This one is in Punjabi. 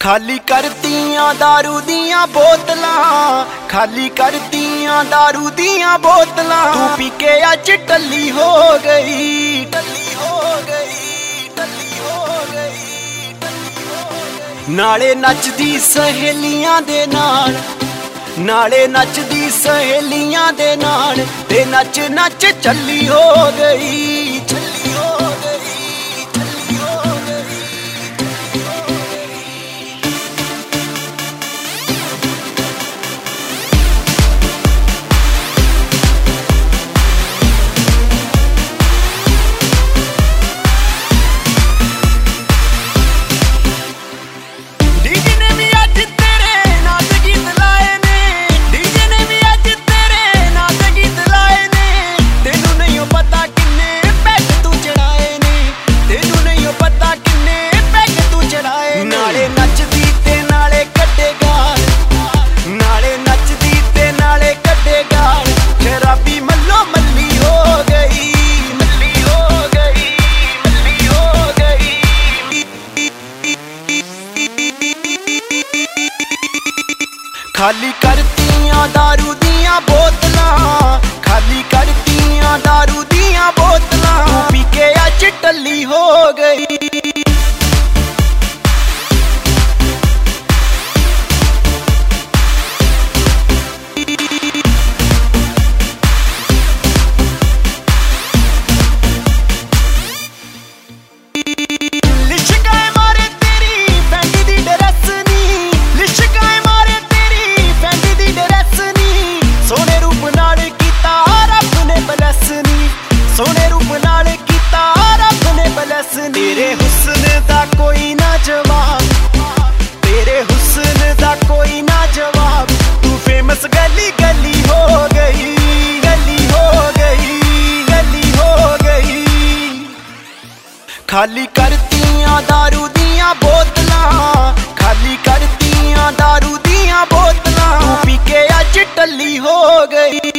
ਖਾਲੀ ਕਰਤੀਆਂ दारू ਦੀਆਂ ਬੋਤਲਾਂ ਖਾਲੀ ਕਰਤੀਆਂ दारू ਦੀਆਂ ਬੋਤਲਾਂ ਤੂੰ ਪੀ ਕੇ ਅੱਜ ਟੱਲੀ ਹੋ ਗਈ ਟੱਲੀ ਹੋ ਗਈ ਟੱਲੀ ਹੋ ਗਈ ਟੱਲੀ ਹੋ ਗਈ ਨਾਲੇ ਨੱਚਦੀ ਸਹੇਲੀਆਂ ਦੇ ਨਾਲ ਨਾਲੇ ਨੱਚਦੀ ਸਹੇਲੀਆਂ ਦੇ ਨਾਲ ਤੇ ਨੱਚ ਨੱਚ ਚੱਲੀ ਹੋ ਗਈ ਚੱਲੀ ਹੋ ਖਾਲੀ ਕਰਤੀਆਂ दारू ਦੀਆਂ ਬੋਤਲਾਂ ਖਾਲੀ ਕਰਤੀਆਂ दारू ਦੀਆਂ ਬੋਤਲਾਂ ਤੂੰ ਪੀ ਕੇ ਅੱਜ ਟੱਲੀ ਹੋ ਗਈ ਤੇਰੇ ਹੁਸਨ ਦਾ ਕੋਈ ਨਾ ਜਵਾਬ ਤੇਰੇ ਹੁਸਨ ਦਾ ਕੋਈ ਨਾ ਜਵਾਬ ਤੂੰ ਫੇਮਸ ਗਲੀ ਗਲੀ ਹੋ ਗਈ ਗਲੀ ਹੋ ਗਈ ਗਲੀ ਹੋ ਗਈ ਖਾਲੀ ਕਰਤੀਆਂ दारू ਦੀਆਂ ਬੋਤਲਾਂ ਖਾਲੀ ਕਰਤੀਆਂ दारू ਦੀਆਂ ਬੋਤਲਾਂ ਤੂੰ ਪੀ ਕੇ ਅੱਜ ਟੱਲੀ ਹੋ ਗਈ